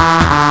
ah, ah. ah.